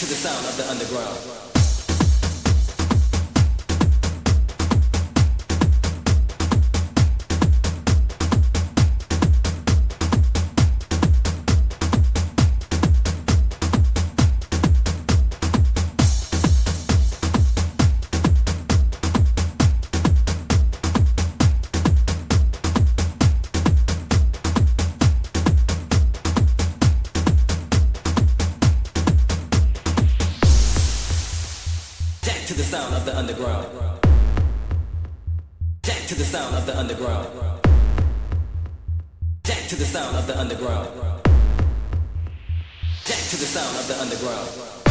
to the sound of the underground. Sound of the underground. Jack to the sound of the underground. Jack to the sound of the underground. Jack to the sound of the underground.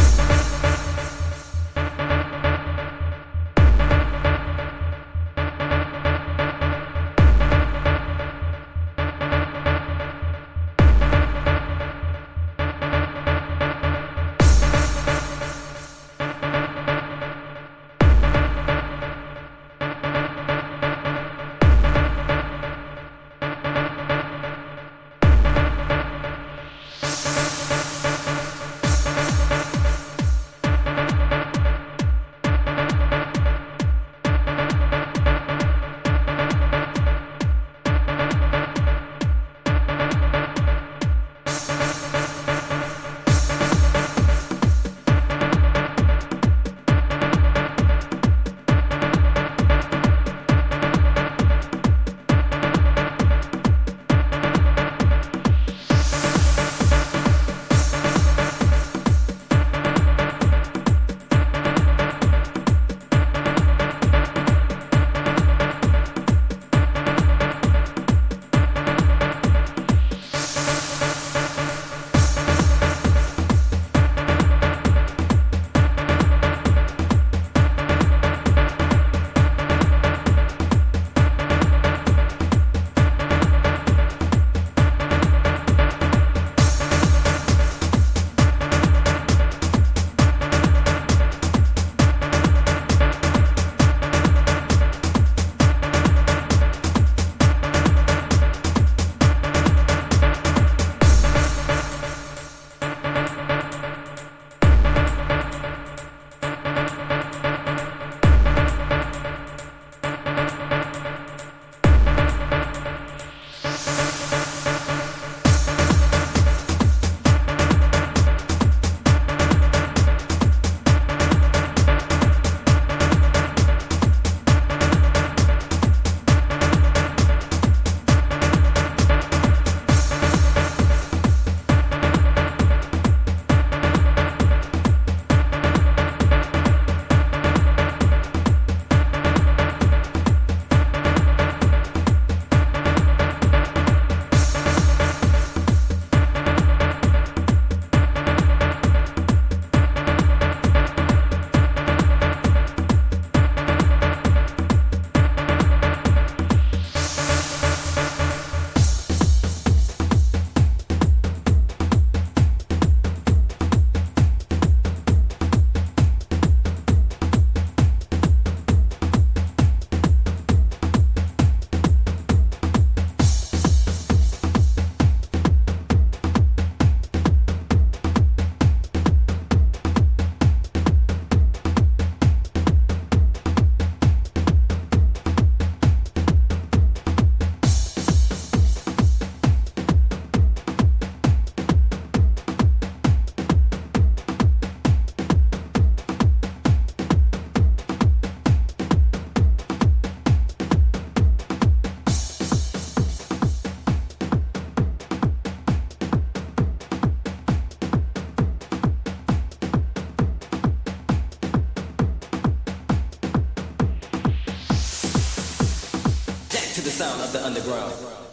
Sound of the underground.